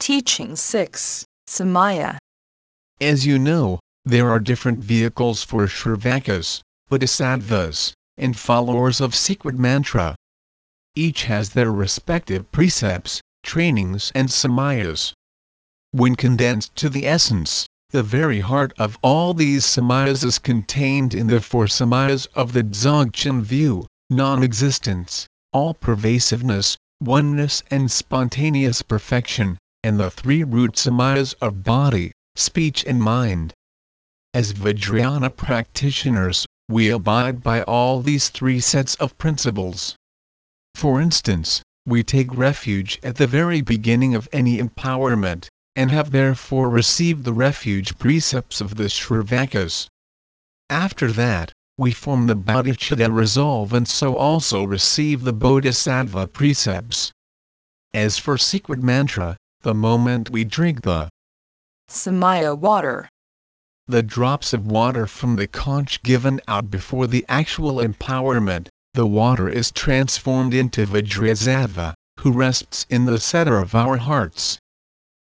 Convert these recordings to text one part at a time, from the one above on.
Teaching 6 Samaya. As you know, there are different vehicles for Shravakas, Bodhisattvas, and followers of secret mantra. Each has their respective precepts, trainings, and samayas. When condensed to the essence, the very heart of all these samayas is contained in the four samayas of the Dzogchen view non existence, all pervasiveness, oneness, and spontaneous perfection, and the three root samayas of body, speech, and mind. As Vajrayana practitioners, we abide by all these three sets of principles. For instance, we take refuge at the very beginning of any empowerment, and have therefore received the refuge precepts of the Shravakas. After that, we form the bodhicitta resolve and so also receive the bodhisattva precepts. As for secret mantra, the moment we drink the Samaya water, the drops of water from the conch given out before the actual empowerment, the water is transformed into Vajrasattva, who rests in the center of our hearts.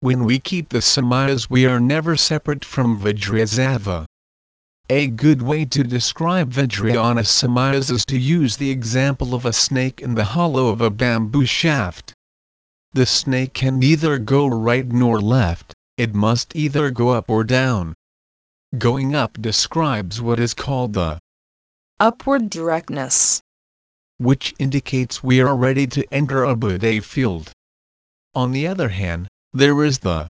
When we keep the samayas we are never separate from Vajrasattva. A good way to describe Vajrayana samayas is to use the example of a snake in the hollow of a bamboo shaft. The snake can neither go right nor left, it must either go up or down. Going up describes what is called the upward directness, which indicates we are ready to enter a Buddha field. On the other hand, there is the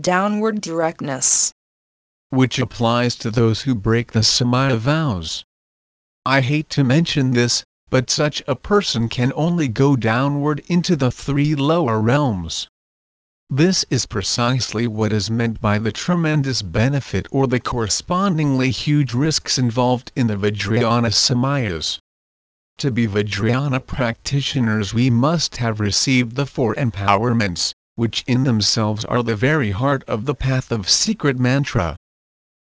downward directness, which applies to those who break the Samaya vows. I hate to mention this, but such a person can only go downward into the three lower realms. This is precisely what is meant by the tremendous benefit or the correspondingly huge risks involved in the Vajrayana Samayas. To be Vajrayana practitioners we must have received the four empowerments, which in themselves are the very heart of the path of secret mantra.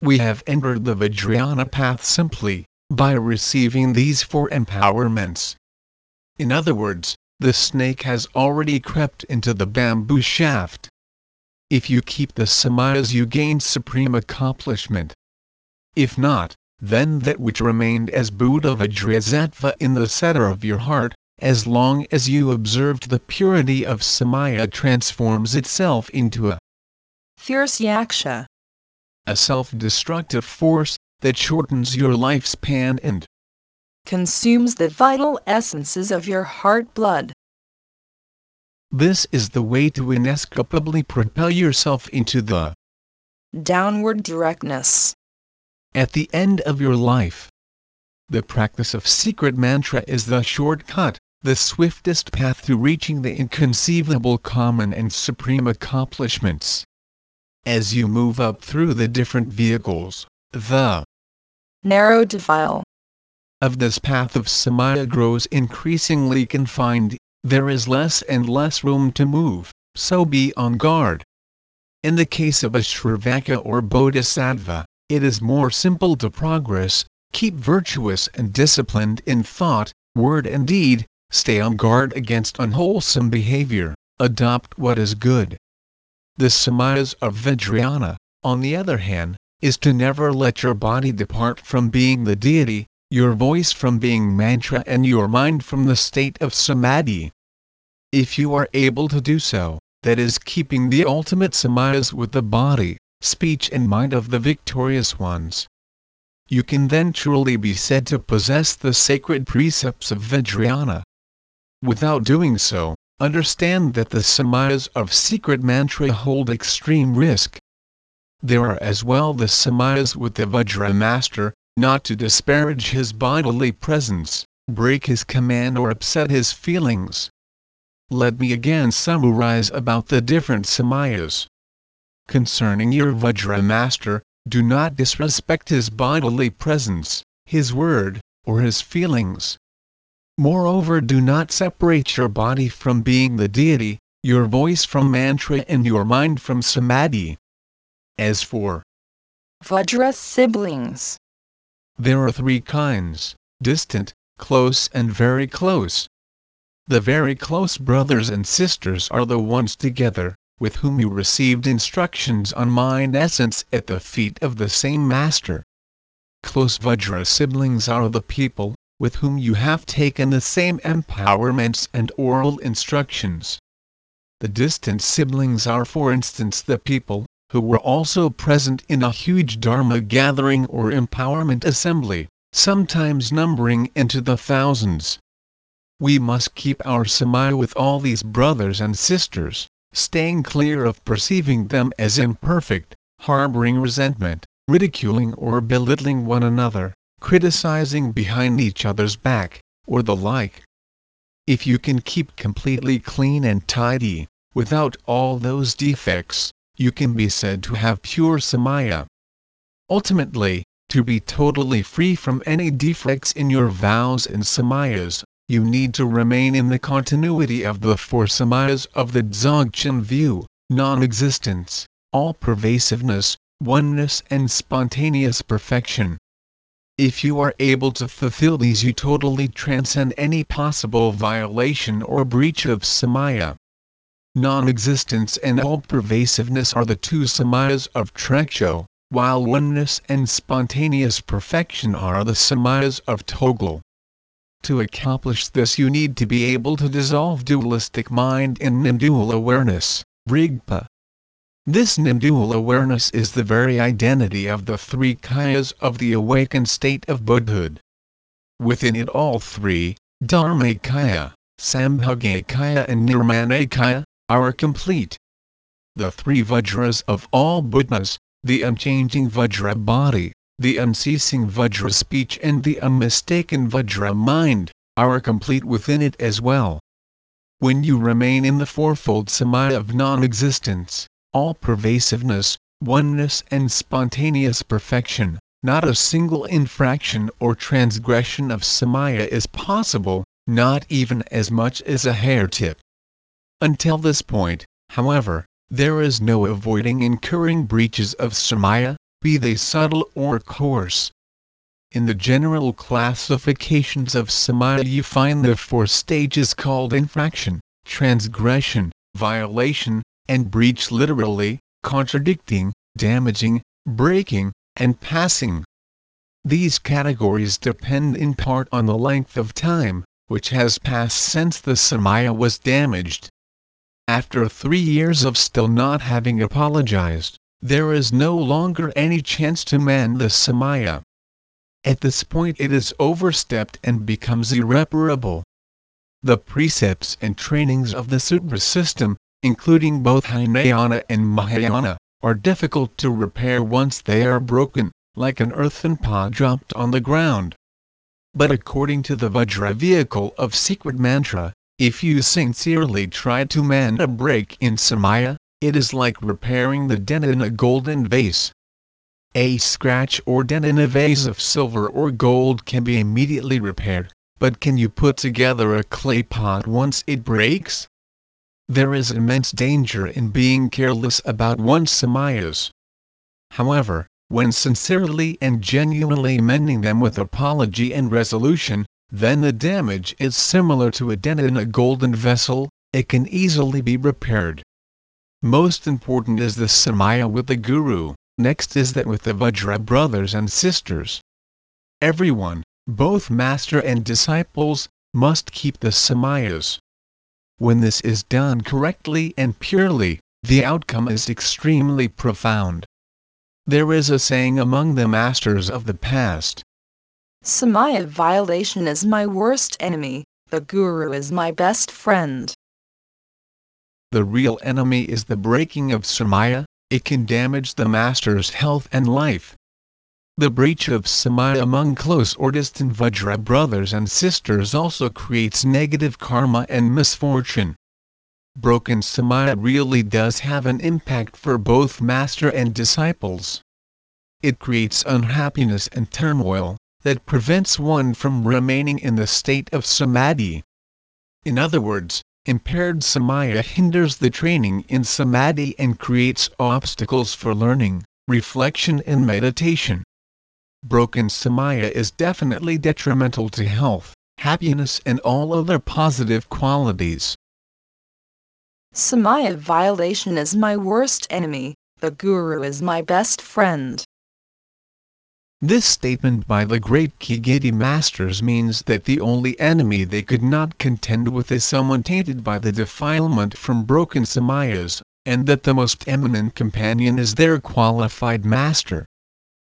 We have entered the Vajrayana path simply by receiving these four empowerments. In other words, the snake has already crept into the bamboo shaft. If you keep the samayas you gain supreme accomplishment. If not, then that which remained as Buddha Vajrasattva in the center of your heart, as long as you observed the purity of Samaya transforms itself into a fierce yaksha, a self-destructive force that shortens your lifespan and consumes the vital essences of your heart blood. This is the way to inescapably propel yourself into the downward directness. At the end of your life, the practice of secret mantra is the shortcut, the swiftest path to reaching the inconceivable common and supreme accomplishments. As you move up through the different vehicles, the narrow defile of this path of Samaya grows increasingly confined, there is less and less room to move, so be on guard. In the case of a Shravaka or Bodhisattva, it is more simple to progress, keep virtuous and disciplined in thought, word and deed, stay on guard against unwholesome behavior, adopt what is good. The samayas of Vajrayana, on the other hand, is to never let your body depart from being the deity, your voice from being mantra and your mind from the state of samadhi. If you are able to do so, that is keeping the ultimate samayas with the body, speech and mind of the victorious ones, you can then truly be said to possess the sacred precepts of Vajrayana. Without doing so, understand that the samayas of secret mantra hold extreme risk. There are as well the samayas with the Vajra master, not to disparage his bodily presence, break his command or upset his feelings. Let me again summarize about the different samayas. Concerning your Vajra master, do not disrespect his bodily presence, his word, or his feelings. Moreover do not separate your body from being the deity, your voice from mantra and your mind from samadhi. As for Vajra siblings, there are three kinds, distant, close and very close. The very close brothers and sisters are the ones together, with whom you received instructions on mind essence at the feet of the same master. Close Vajra siblings are the people with whom you have taken the same empowerments and oral instructions. The distant siblings are for instance the people who were also present in a huge Dharma gathering or empowerment assembly, sometimes numbering into the thousands. We must keep our samaya with all these brothers and sisters, staying clear of perceiving them as imperfect, harboring resentment, ridiculing or belittling one another, criticizing behind each other's back, or the like. If you can keep completely clean and tidy, without all those defects, you can be said to have pure samaya. Ultimately, to be totally free from any defects in your vows and samayas, you need to remain in the continuity of the four samayas of the Dzogchen view, non-existence, all-pervasiveness, oneness and spontaneous perfection. If you are able to fulfill these you totally transcend any possible violation or breach of samaya. Non-existence and all-pervasiveness are the two samayas of Trekchö, while oneness and spontaneous perfection are the samayas of Tögal. To accomplish this you need to be able to dissolve dualistic mind in non-dual awareness, Rigpa. This non-dual awareness is the very identity of the three kayas of the awakened state of Buddhahood. Within it all three, Dharmakaya, Sambhogakaya and Nirmanakaya, are complete. The three Vajras of all Buddhas, the unchanging Vajra body, the unceasing Vajra speech and the unmistaken Vajra mind, are complete within it as well. When you remain in the fourfold samaya of non-existence, all pervasiveness, oneness and spontaneous perfection, not a single infraction or transgression of samaya is possible, not even as much as a hair tip. Until this point, however, there is no avoiding incurring breaches of samaya, be they subtle or coarse. In the general classifications of samaya you find the four stages called infraction, transgression, violation, and breach literally, contradicting, damaging, breaking, and passing. These categories depend in part on the length of time, which has passed since the samaya was damaged. After three years of still not having apologized, there is no longer any chance to mend the samaya. At this point it is overstepped and becomes irreparable. The precepts and trainings of the sutra system, including both Hinayana and Mahayana, are difficult to repair once they are broken, like an earthen pot dropped on the ground. But according to the Vajra vehicle of secret mantra, if you sincerely try to mend a break in Samaya, it is like repairing the dent in a golden vase. A scratch or dent in a vase of silver or gold can be immediately repaired, but can you put together a clay pot once it breaks? There is immense danger in being careless about one's samayas. However, when sincerely and genuinely mending them with apology and resolution, then the damage is similar to a dent in a golden vessel, it can easily be repaired. Most important is the Samaya with the Guru, next is that with the Vajra brothers and sisters. Everyone, both master and disciples, must keep the Samayas. When this is done correctly and purely, the outcome is extremely profound. There is a saying among the masters of the past Samaya violation is my worst enemy, the Guru is my best friend. The real enemy is the breaking of Samaya, it can damage the master's health and life. The breach of Samaya among close or distant Vajra brothers and sisters also creates negative karma and misfortune. Broken Samaya really does have an impact for both master and disciples. It creates unhappiness and turmoil that prevents one from remaining in the state of samadhi. In other words, Impaired samaya hinders the training in samadhi and creates obstacles for learning, reflection and meditation. Broken samaya is definitely detrimental to health, happiness and all other positive qualities. Samaya violation is my worst enemy, the Guru is my best friend. This statement by the great Kagyü masters means that the only enemy they could not contend with is someone tainted by the defilement from broken samayas, and that the most eminent companion is their qualified master.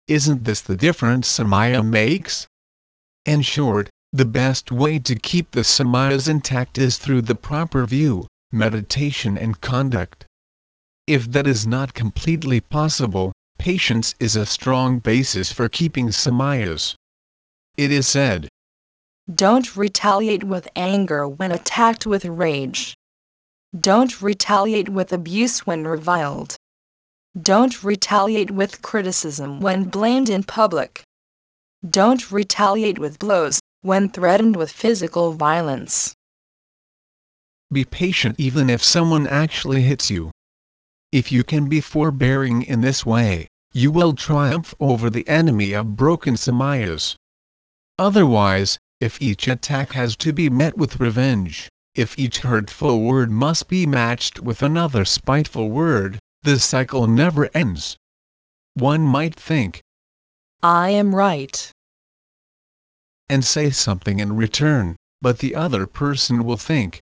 Isn't this the difference samaya makes? In short, the best way to keep the samayas intact is through the proper view, meditation and conduct. If that is not completely possible, patience is a strong basis for keeping samayas. It is said, Don't retaliate with anger when attacked with rage. Don't retaliate with abuse when reviled. Don't retaliate with criticism when blamed in public. Don't retaliate with blows when threatened with physical violence. Be patient even if someone actually hits you. If you can be forbearing in this way, you will triumph over the enemy of broken samayas. Otherwise, if each attack has to be met with revenge, if each hurtful word must be matched with another spiteful word, the cycle never ends. One might think, I am right. And say something in return, but the other person will think,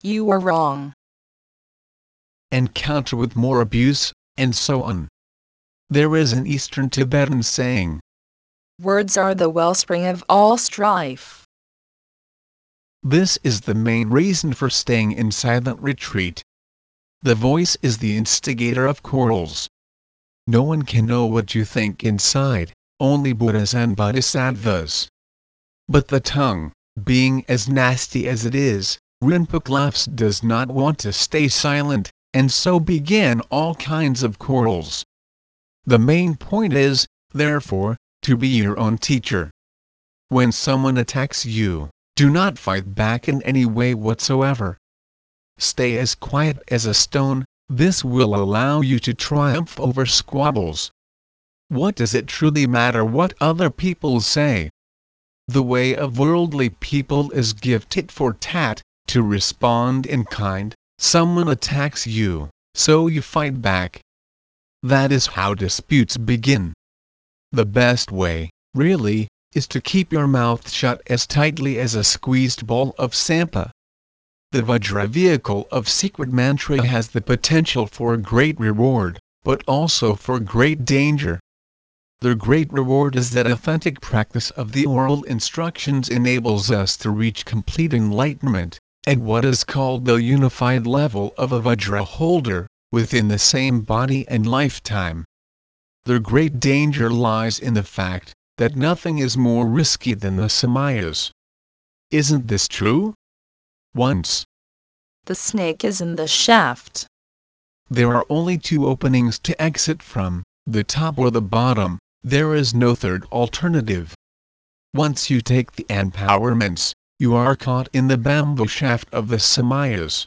You are wrong. And counter with more abuse, and so on. There is an Eastern Tibetan saying, Words are the wellspring of all strife. This is the main reason for staying in silent retreat. The voice is the instigator of quarrels. No one can know what you think inside, only Buddhas and Bodhisattvas. But the tongue, being as nasty as it is, Rinpoche laughs does not want to stay silent, and so began all kinds of quarrels. The main point is, therefore, to be your own teacher. When someone attacks you, do not fight back in any way whatsoever. Stay as quiet as a stone, this will allow you to triumph over squabbles. What does it truly matter what other people say? The way of worldly people is give tit for tat, to respond in kind, someone attacks you, so you fight back. That is how disputes begin. The best way, really, is to keep your mouth shut as tightly as a squeezed ball of tsampa. The Vajra vehicle of secret mantra has the potential for great reward, but also for great danger. The great reward is that authentic practice of the oral instructions enables us to reach complete enlightenment, at what is called the unified level of a Vajra holder, within the same body and lifetime. The great danger lies in the fact that nothing is more risky than the samayas. Isn't this true? Once. The snake is in the shaft. There are only two openings to exit from, the top or the bottom, there is no third alternative. Once you take the empowerments, you are caught in the bamboo shaft of the samayas.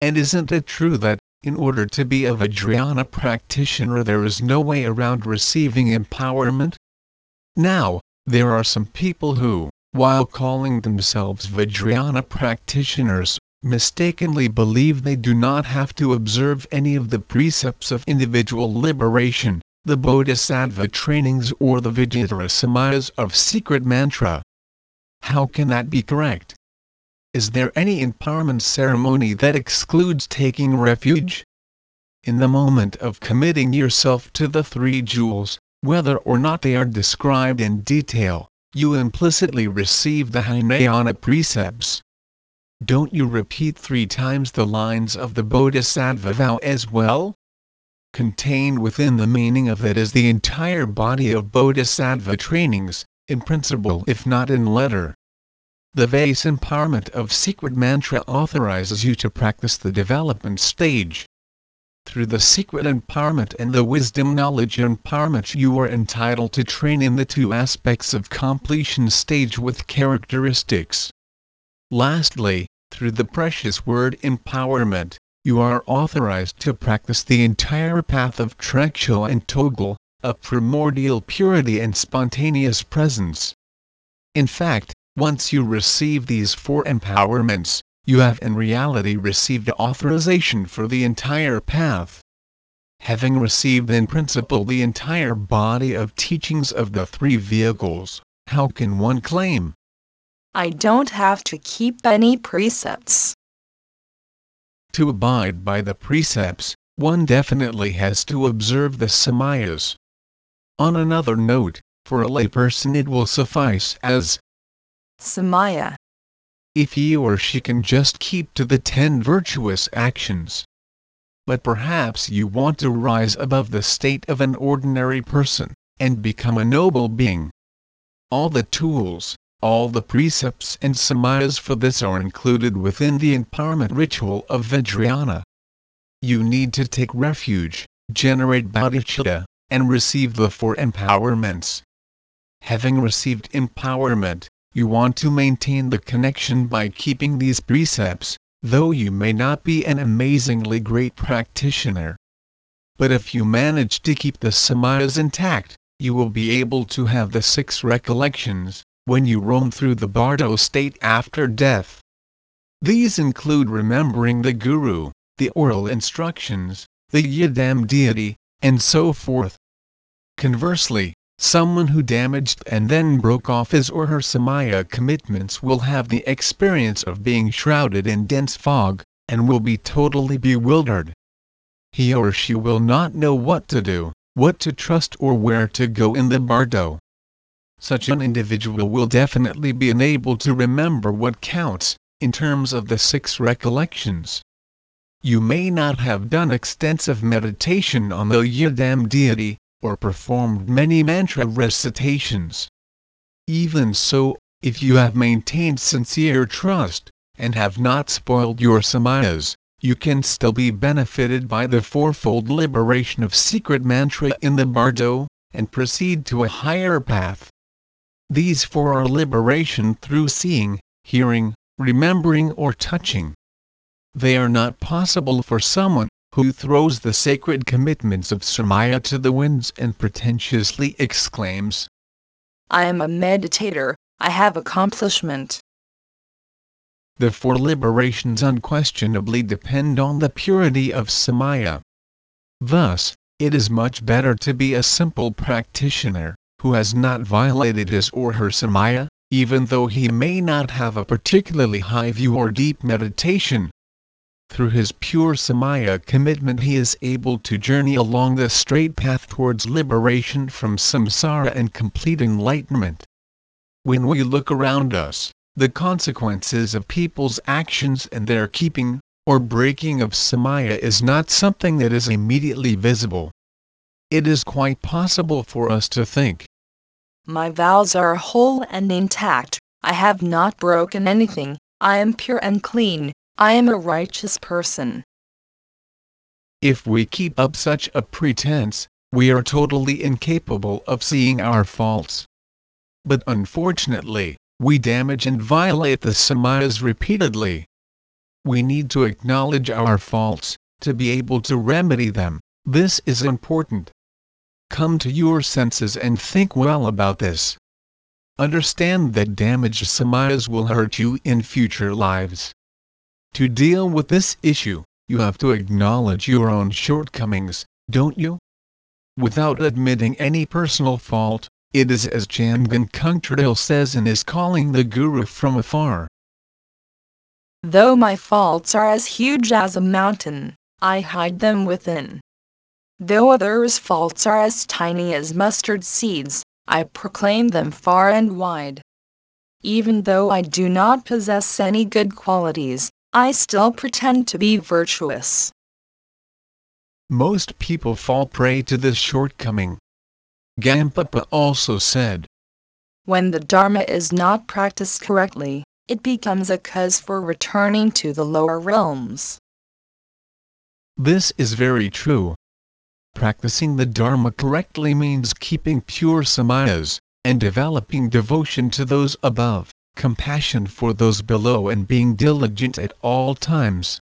And isn't it true that, in order to be a Vajrayana practitioner there is no way around receiving empowerment? Now, there are some people who, while calling themselves Vajrayana practitioners, mistakenly believe they do not have to observe any of the precepts of individual liberation, the Bodhisattva trainings or the Vidyadhara Samayas of secret mantra. How can that be correct? Is there any empowerment ceremony that excludes taking refuge? In the moment of committing yourself to the three jewels, whether or not they are described in detail, you implicitly receive the Hinayana precepts. Don't you repeat three times the lines of the Bodhisattva vow as well? Contained within the meaning of it is the entire body of Bodhisattva trainings, in principle if not in letter. The vase empowerment of secret mantra authorizes you to practice the development stage. Through the secret empowerment and the wisdom knowledge empowerment you are entitled to train in the two aspects of completion stage with characteristics. Lastly, through the precious word empowerment, you are authorized to practice the entire path of Trekchö and Tögal, of primordial purity and spontaneous presence. In fact, once you receive these four empowerments, you have in reality received authorization for the entire path. Having received in principle the entire body of teachings of the three vehicles, how can one claim, I don't have to keep any precepts? To abide by the precepts, one definitely has to observe the samayas. On another note, for a layperson it will suffice as Samaya. if he or she can just keep to the ten virtuous actions. But perhaps you want to rise above the state of an ordinary person, and become a noble being. All the tools, all the precepts and samayas for this are included within the empowerment ritual of Vajrayana. You need to take refuge, generate bodhicitta, and receive the four empowerments. Having received empowerment, you want to maintain the connection by keeping these precepts, though you may not be an amazingly great practitioner. But if you manage to keep the samayas intact, you will be able to have the six recollections, when you roam through the bardo state after death. These include remembering the Guru, the oral instructions, the Yidam deity, and so forth. Conversely, someone who damaged and then broke off his or her samaya commitments will have the experience of being shrouded in dense fog, and will be totally bewildered. He or she will not know what to do, what to trust or where to go in the bardo. Such an individual will definitely be unable to remember what counts, in terms of the six recollections. You may not have done extensive meditation on the Yidam deity, or performed many mantra recitations. Even so, if you have maintained sincere trust, and have not spoiled your samayas, you can still be benefited by the fourfold liberation of secret mantra in the bardo, and proceed to a higher path. These four are liberation through seeing, hearing, remembering or touching. They are not possible for someone who throws the sacred commitments of Samaya to the winds and pretentiously exclaims, I am a meditator, I have accomplishment. The four liberations unquestionably depend on the purity of Samaya. Thus, it is much better to be a simple practitioner, who has not violated his or her Samaya, even though he may not have a particularly high view or deep meditation, through his pure samaya commitment he is able to journey along the straight path towards liberation from samsara and complete enlightenment. When we look around us, the consequences of people's actions and their keeping, or breaking of samaya is not something that is immediately visible. It is quite possible for us to think, My vows are whole and intact, I have not broken anything, I am pure and clean, I am a righteous person. If we keep up such a pretense, we are totally incapable of seeing our faults. But unfortunately, we damage and violate the samayas repeatedly. We need to acknowledge our faults, to be able to remedy them, this is important. Come to your senses and think well about this. Understand that damaged samayas will hurt you in future lives. To deal with this issue, you have to acknowledge your own shortcomings, don't you? Without admitting any personal fault, it is as Jamgön Kongtrül says in his Calling the Guru from Afar. Though my faults are as huge as a mountain, I hide them within. Though others' faults are as tiny as mustard seeds, I proclaim them far and wide. Even though I do not possess any good qualities, I still pretend to be virtuous. Most people fall prey to this shortcoming. Gampopa also said, When the Dharma is not practiced correctly, it becomes a cause for returning to the lower realms. This is very true. Practicing the Dharma correctly means keeping pure samayas, and developing devotion to those above compassion for those below and being diligent at all times.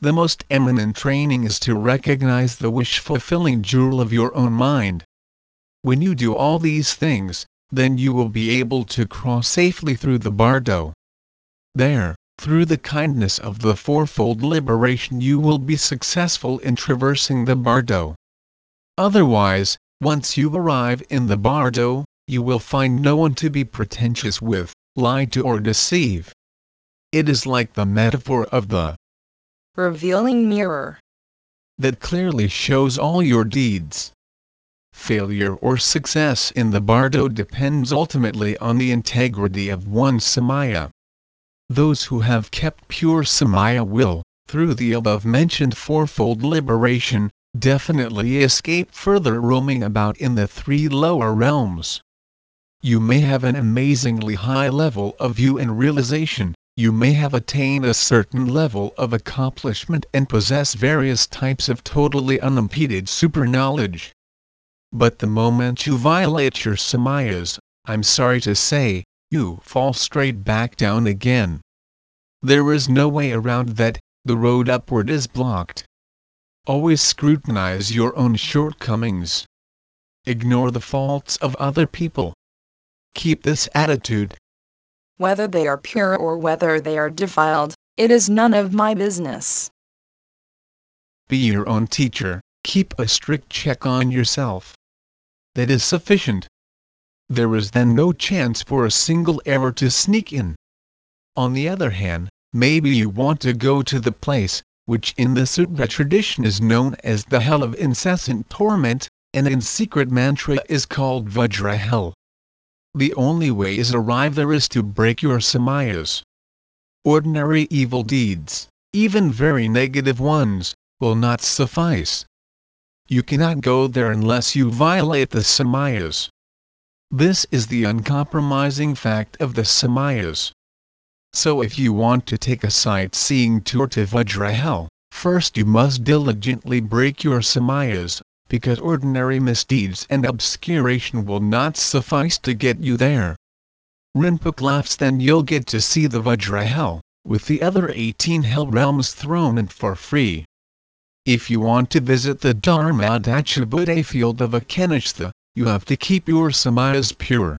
The most eminent training is to recognize the wish-fulfilling jewel of your own mind. When you do all these things, then you will be able to cross safely through the bardo. There, through the kindness of the fourfold liberation you will be successful in traversing the bardo. Otherwise, once you arrive in the bardo, you will find no one to be pretentious with, lie to or deceive. It is like the metaphor of the revealing mirror that clearly shows all your deeds. Failure or success in the bardo depends ultimately on the integrity of one's samaya. Those who have kept pure samaya will, through the above mentioned fourfold liberation, definitely escape further roaming about in the three lower realms. You may have an amazingly high level of view and realization, you may have attained a certain level of accomplishment and possess various types of totally unimpeded super knowledge. But the moment you violate your samayas, I'm sorry to say, you fall straight back down again. There is no way around that, the road upward is blocked. Always scrutinize your own shortcomings. Ignore the faults of other people. Keep this attitude. Whether they are pure or whether they are defiled, it is none of my business. Be your own teacher, keep a strict check on yourself. That is sufficient there is then no chance for a single error to sneak in. On the other hand, maybe you want to go to the place, which in the Sutra tradition is known as the hell of incessant torment, and in secret mantra is called Vajra hell. The only way is arrive there is to break your samayas. Ordinary evil deeds, even very negative ones, will not suffice. You cannot go there unless you violate the samayas. This is the uncompromising fact of the Samayas. So if you want to take a sightseeing tour to Vajrahel, first you must diligently break your Samayas, because ordinary misdeeds and obscuration will not suffice to get you there. Rinpoche laughs then you'll get to see the Vajra hell, with the other 18 hell realms thrown in for free. If you want to visit the Dharma Buddha field of Akanishta, you have to keep your samayas pure.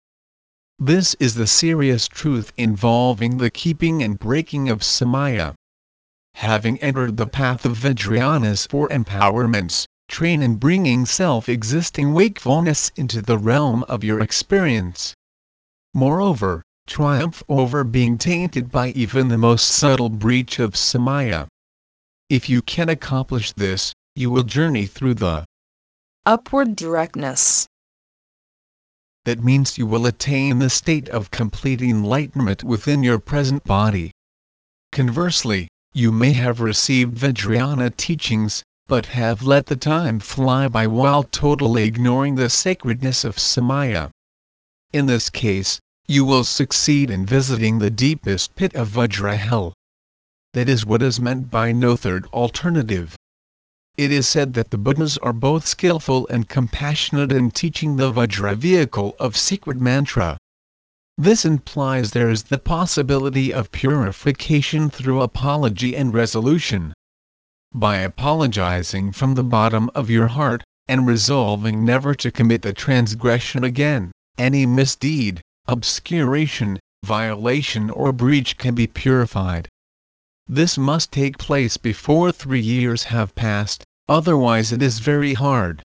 This is the serious truth involving the keeping and breaking of samaya. Having entered the path of Vajrayanas for empowerments, train in bringing self-existing wakefulness into the realm of your experience. Moreover, triumph over being tainted by even the most subtle breach of samaya. If you can accomplish this, you will journey through the upward directness that means you will attain the state of complete enlightenment within your present body. Conversely, you may have received Vajrayana teachings, but have let the time fly by while totally ignoring the sacredness of Samaya. In this case, you will succeed in visiting the deepest pit of Vajra hell. That is what is meant by no third alternative. It is said that the Buddhas are both skillful and compassionate in teaching the Vajra vehicle of secret mantra. This implies there is the possibility of purification through apology and resolution. By apologizing from the bottom of your heart, and resolving never to commit the transgression again, any misdeed, obscuration, violation or breach can be purified. This must take place before three years have passed, otherwise it is very hard.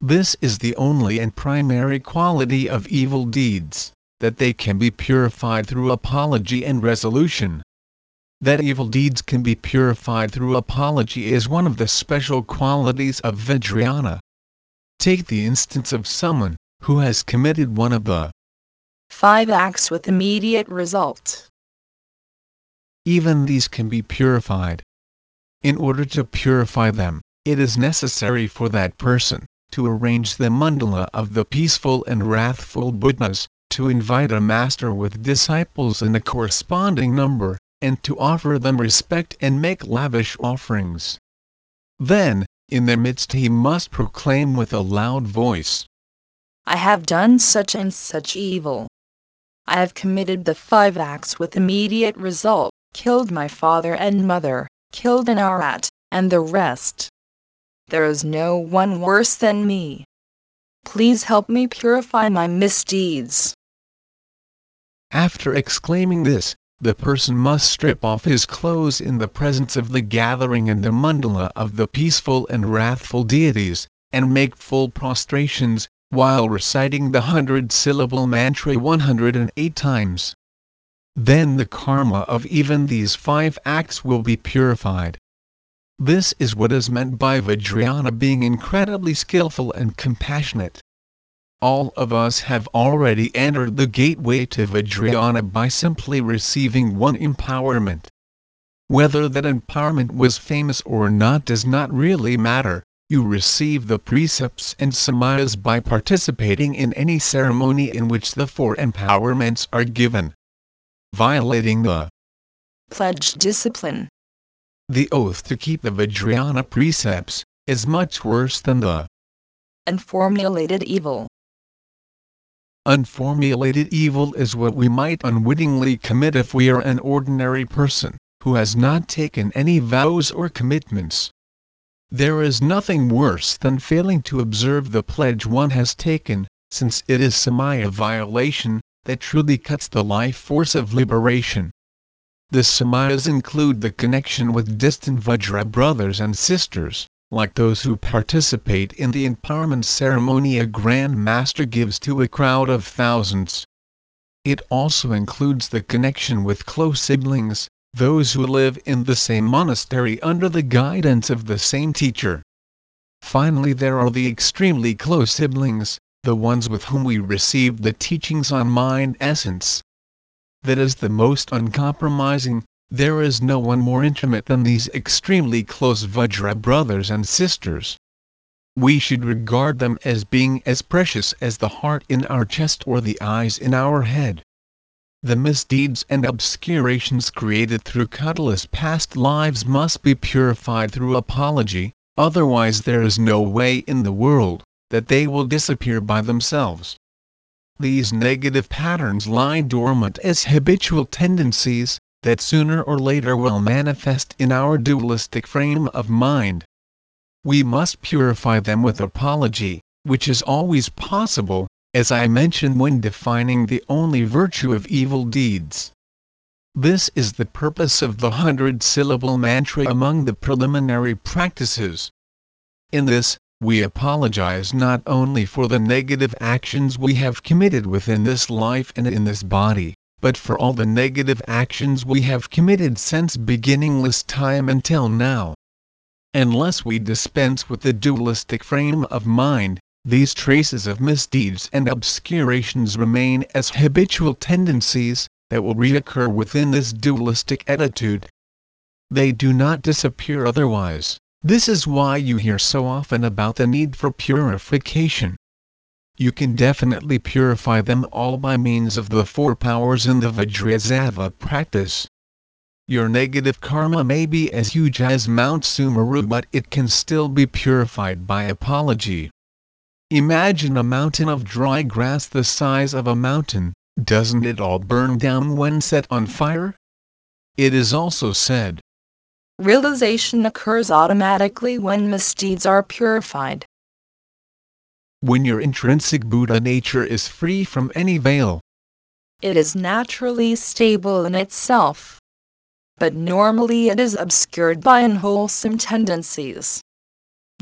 This is the only and primary quality of evil deeds, that they can be purified through apology and resolution. That evil deeds can be purified through apology is one of the special qualities of Vajrayana. Take the instance of someone who has committed one of the five acts with immediate result even these can be purified. In order to purify them, it is necessary for that person to arrange the mandala of the peaceful and wrathful Buddhas, to invite a master with disciples in a corresponding number, and to offer them respect and make lavish offerings. Then, in their midst he must proclaim with a loud voice, I have done such and such evil. I have committed the five acts with immediate result killed my father and mother, killed an Arhat, and the rest. There is no one worse than me. Please help me purify my misdeeds. After exclaiming this, the person must strip off his clothes in the presence of the gathering and the mandala of the peaceful and wrathful deities, and make full prostrations, while reciting the hundred syllable mantra 108 times. Then the karma of even these five acts will be purified. This is what is meant by Vajrayana being incredibly skillful and compassionate. All of us have already entered the gateway to Vajrayana by simply receiving one empowerment. Whether that empowerment was famous or not does not really matter, you receive the precepts and samayas by participating in any ceremony in which the four empowerments are given. Violating the pledge discipline the oath to keep the Vajrayana precepts, is much worse than the unformulated evil. Unformulated evil is what we might unwittingly commit if we are an ordinary person, who has not taken any vows or commitments. There is nothing worse than failing to observe the pledge one has taken, since it is samaya violation that truly cuts the life force of liberation. The samayas include the connection with distant Vajra brothers and sisters, like those who participate in the empowerment ceremony a Grand Master gives to a crowd of thousands. It also includes the connection with close siblings, those who live in the same monastery under the guidance of the same teacher. Finally there are the extremely close siblings, the ones with whom we receive the teachings on mind essence that is the most uncompromising, there is no one more intimate than these extremely close Vajra brothers and sisters. We should regard them as being as precious as the heart in our chest or the eyes in our head. The misdeeds and obscurations created through countless past lives must be purified through apology, otherwise there is no way in the world that they will disappear by themselves. These negative patterns lie dormant as habitual tendencies, that sooner or later will manifest in our dualistic frame of mind. We must purify them with apology, which is always possible, as I mentioned when defining the only virtue of evil deeds. This is the purpose of the hundred syllable mantra among the preliminary practices. In this, we apologize not only for the negative actions we have committed within this life and in this body, but for all the negative actions we have committed since beginningless time until now. Unless we dispense with the dualistic frame of mind, these traces of misdeeds and obscurations remain as habitual tendencies that will reoccur within this dualistic attitude. They do not disappear otherwise. This is why you hear so often about the need for purification. You can definitely purify them all by means of the four powers in the Vajrasattva practice. Your negative karma may be as huge as Mount Sumeru but it can still be purified by apology. Imagine a mountain of dry grass the size of a mountain, doesn't it all burn down when set on fire? It is also said, Realization occurs automatically when misdeeds are purified. When your intrinsic Buddha nature is free from any veil, it is naturally stable in itself. But normally it is obscured by unwholesome tendencies.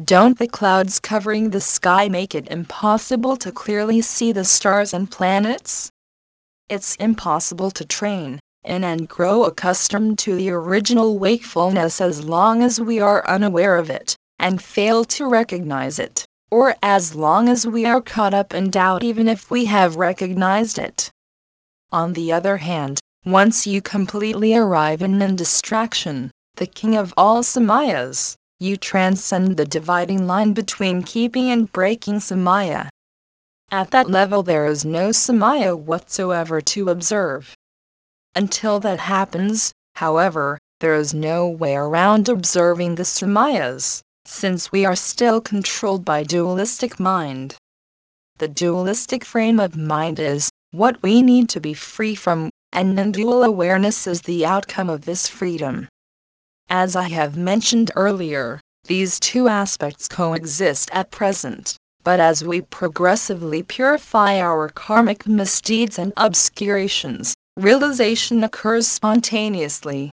Don't the clouds covering the sky make it impossible to clearly see the stars and planets? It's impossible to train in and grow accustomed to the original wakefulness as long as we are unaware of it, and fail to recognize it, or as long as we are caught up in doubt even if we have recognized it. On the other hand, once you completely arrive in non-distraction, the king of all samayas, you transcend the dividing line between keeping and breaking samaya. At that level there is no samaya whatsoever to observe. Until that happens, however, there is no way around observing the samayas, since we are still controlled by dualistic mind. The dualistic frame of mind is what we need to be free from, and non-dual awareness is the outcome of this freedom. As I have mentioned earlier, these two aspects coexist at present, but as we progressively purify our karmic misdeeds and obscurations, Realization occurs spontaneously.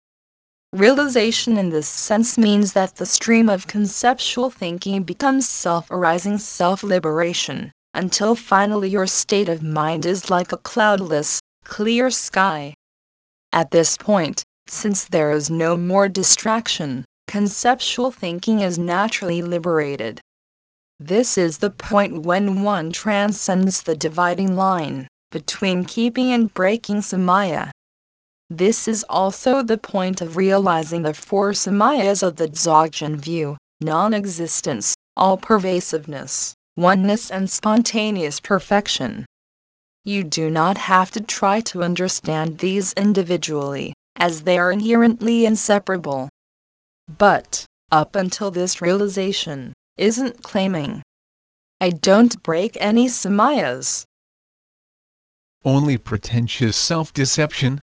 Realization in this sense means that the stream of conceptual thinking becomes self arising self liberation, until finally your state of mind is like a cloudless, clear sky. At this point, since there is no more distraction, conceptual thinking is naturally liberated. This is the point when one transcends the dividing line between keeping and breaking samaya. This is also the point of realizing the four samayas of the Dzogchen view non existence, all pervasiveness, oneness, and spontaneous perfection. You do not have to try to understand these individually, as they are inherently inseparable. But, up until this realization, isn't claiming. I don't break any samayas. Only pretentious self deception,